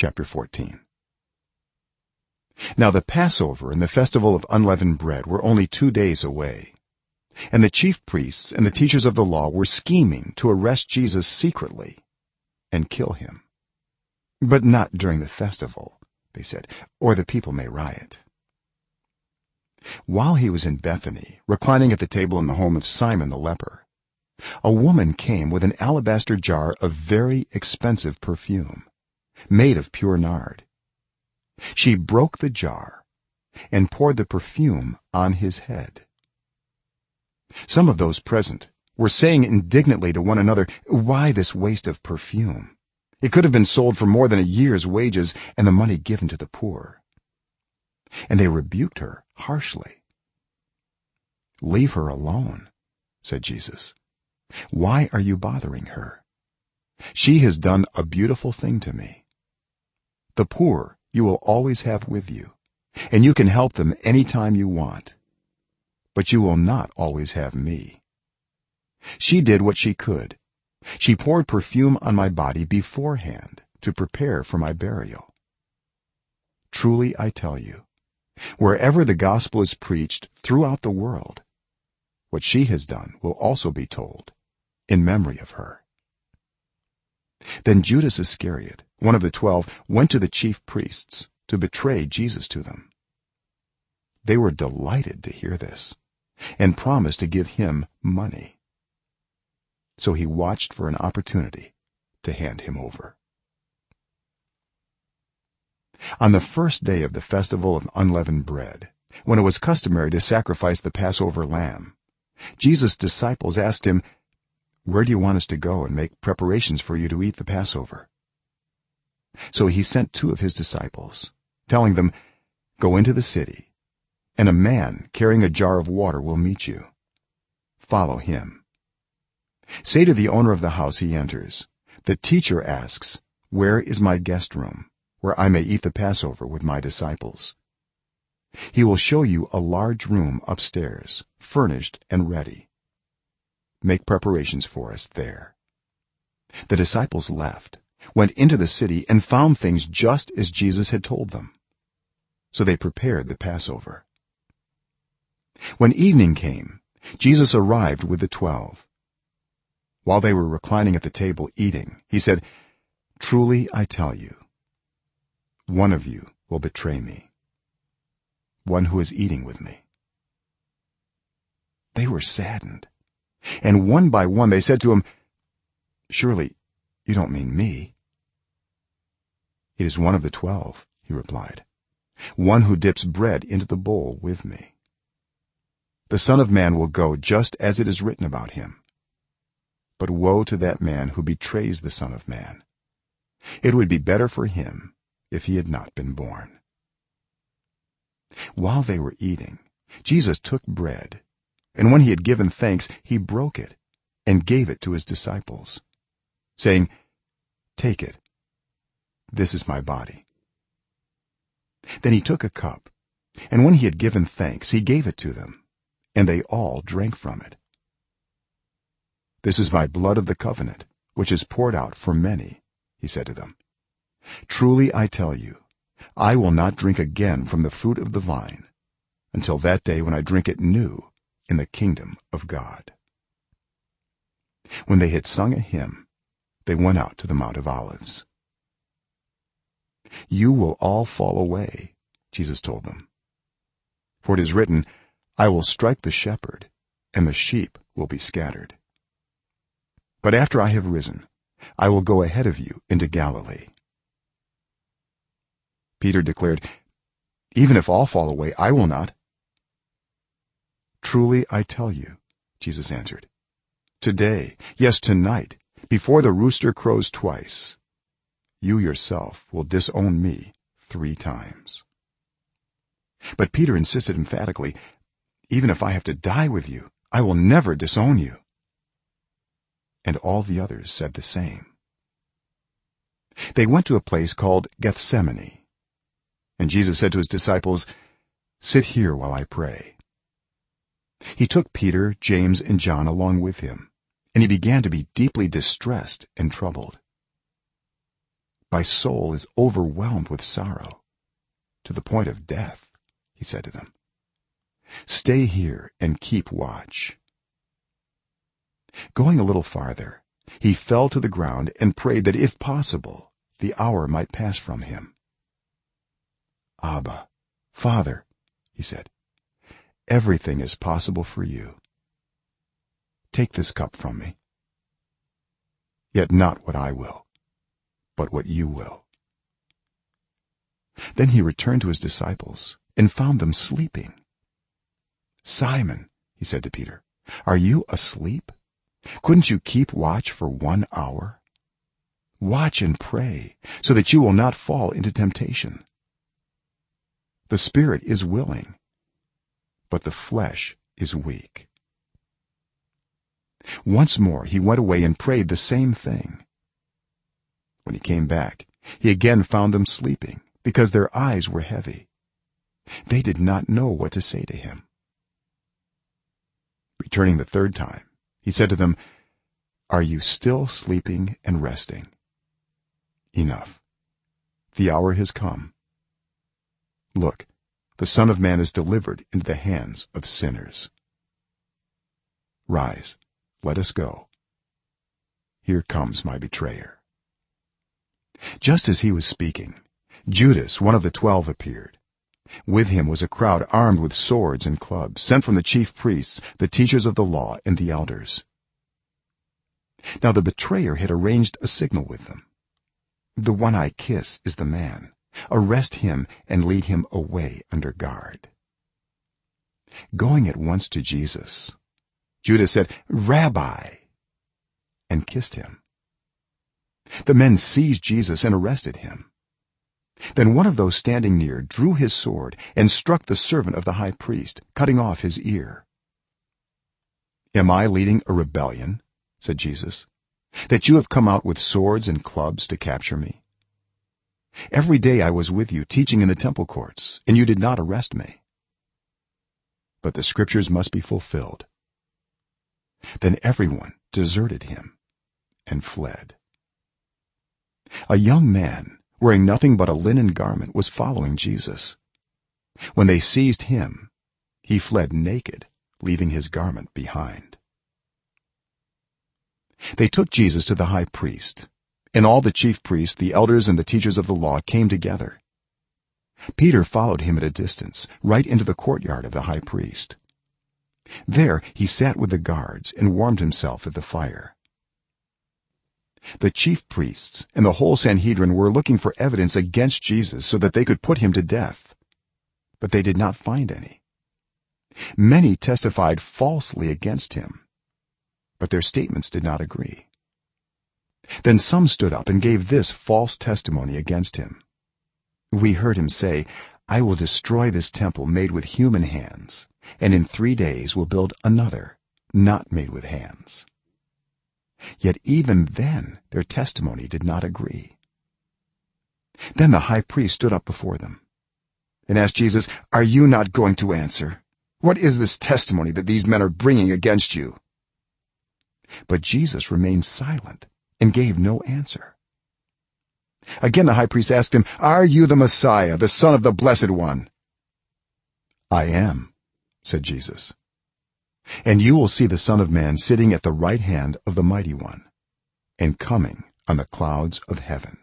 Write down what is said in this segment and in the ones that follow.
chapter 14 now the passover and the festival of unleavened bread were only 2 days away. And the chief priests and the teachers of the law were scheming to arrest jesus secretly and kill him. But not during the festival they said or the people may riot. While he was in bethany reclining at the table in the home of simon the leper a woman came with an alabaster jar of very expensive perfume made of pure nard. She broke the jar and poured the perfume on his head. Some of those present were saying indignantly to one another why this waste of perfume? It could have been sold for more than a year's wages and the money given to the poor. And they rebuked her harshly. Leave her alone said jesus. Why are you bothering her? She has done a beautiful thing to me the poor you will always have with you and you can help them any time you want. But you will not always have me. She did what she could. She poured perfume on my body beforehand to prepare for my burial. Truly i tell you wherever the gospel is preached throughout the world what she has done will also be told in memory of her then judas iscariot one of the 12 went to the chief priests to betray jesus to them. They were delighted to hear this and promised to give him money. So he watched for an opportunity to hand him over. On the first day of the festival of unleavened bread when it was customary to sacrifice the passover lamb jesus disciples asked him where do you want us to go and make preparations for you to eat the passover? So he sent two of his disciples telling them go into the city and a man carrying a jar of water will meet you. Follow him. Say to the owner of the house he enters the teacher asks where is my guest room where i may eat the passover with my disciples he will show you a large room upstairs furnished and ready make preparations for us there. The disciples left went into the city and found things just as jesus had told them. So they prepared the passover. When evening came jesus arrived with the 12 while they were reclining at the table eating he said truly i tell you one of you will betray me. One who is eating with me. They were saddened and one by one they said to him surely you don't mean me? It is one of the 12 he replied one who dips bread into the bowl with me. The son of man will go just as it is written about him. But woe to that man who betrays the son of man. It would be better for him if he had not been born. While they were eating jesus took bread and when he had given thanks he broke it and gave it to his disciples saying take it. This is my body. Then he took a cup and when he had given thanks he gave it to them and they all drank from it. This is my blood of the covenant which is poured out for many he said to them. Truly i tell you i will not drink again from the fruit of the vine until that day when i drink it new in the kingdom of god. When they had sung a hymn they went out to the mount of olives. You will all fall away jesus told them. For it is written i will strike the shepherd and the sheep will be scattered. But after i have risen i will go ahead of you into galilee. Peter declared even if all fall away i will not truly i tell you jesus answered today yes tonight before the rooster crows twice you yourself will disown me 3 times. But peter insisted emphatically even if i have to die with you i will never disown you. And all the others said the same. They went to a place called gethsemane. And jesus said to his disciples sit here while i pray he took peter james and john along with him and he began to be deeply distressed and troubled. My soul is overwhelmed with sorrow to the point of death he said to them. Stay here and keep watch. Going a little farther he fell to the ground and prayed that if possible the hour might pass from him. Abba father he said everything is possible for you. Take this cup from me. Yet not what i will but what you will. Then he returned to his disciples and found them sleeping. Simon he said to peter are you asleep? Couldn't you keep watch for 1 hour? Watch and pray so that you will not fall into temptation. The spirit is willing but the flesh is weak. Once more he went away and prayed the same thing. When he came back he again found them sleeping because their eyes were heavy. They did not know what to say to him. Returning the third time he said to them are you still sleeping and resting? Enough. The hour has come. Look the son of man is delivered into the hands of sinners. Rise. Let us go. Here comes my betrayer. Just as he was speaking judas one of the 12 appeared. With him was a crowd armed with swords and clubs sent from the chief priests the teachers of the law and the elders. Now the betrayer had arranged a signal with them. The one i kiss is the man arrest him and lead him away under guard. Going at once to jesus judas said rabbi and kissed him. The men seized jesus and arrested him. Then one of those standing near drew his sword and struck the servant of the high priest cutting off his ear. Am i leading a rebellion said jesus that you have come out with swords and clubs to capture me every day i was with you teaching in the temple courts and you did not arrest me. But the scriptures must be fulfilled. Then everyone deserted him and fled. A young man wearing nothing but a linen garment was following jesus. When they seized him he fled naked leaving his garment behind. They took jesus to the high priest and all the chief priests the elders and the teachers of the law came together. Peter followed him at a distance right into the courtyard of the high priest. There he sat with the guards and warmed himself at the fire. The chief priests and the whole sanhedrin were looking for evidence against jesus so that they could put him to death. But they did not find any. Many testified falsely against him. But their statements did not agree then some stood up and gave this false testimony against him. We heard him say i will destroy this temple made with human hands and in 3 days will build another not made with hands. Yet even then their testimony did not agree. Then the high priest stood up before them and asked jesus are you not going to answer? What is this testimony that these men are bringing against you? But jesus remained silent and gave no answer. Again the high priest asked him are you the messiah the son of the blessed one? I am said jesus. And you will see the son of man sitting at the right hand of the mighty one and coming on the clouds of heaven.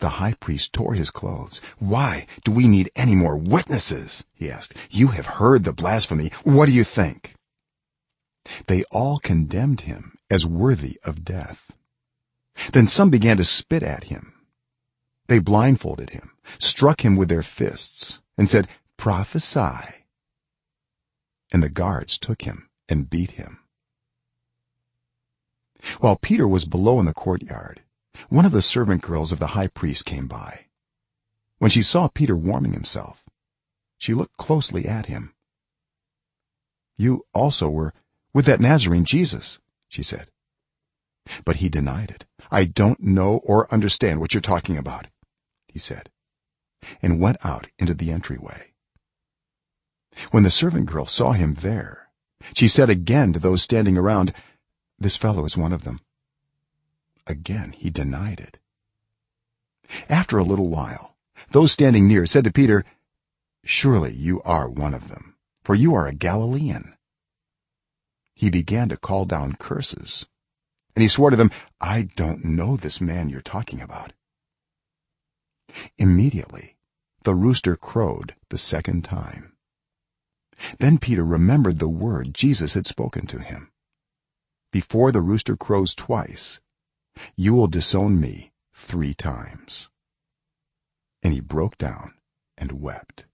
The high priest tore his clothes. Why do we need any more witnesses? he asked. You have heard the blasphemy. What do you think they all condemned him as worthy of death. Then some began to spit at him. They blindfolded him struck him with their fists and said prophesy. And the guards took him and beat him. While peter was below in the courtyard one of the servant girls of the high priest came by. When she saw peter warming himself she looked closely at him. You also were with that nazarene jesus she said. But he denied it. I don't know or understand what you're talking about he said and went out into the entryway. When the servant girl saw him there she said again to those standing around this fellow is one of them. Again he denied it. After a little while those standing near said to peter surely you are one of them for you are a galilean he began to call down curses. And he swore to them i don't know this man you're talking about. Immediately the rooster crowed the second time. Then peter remembered the word jesus had spoken to him. Before the rooster crows twice you will disown me 3 times. And he broke down and wept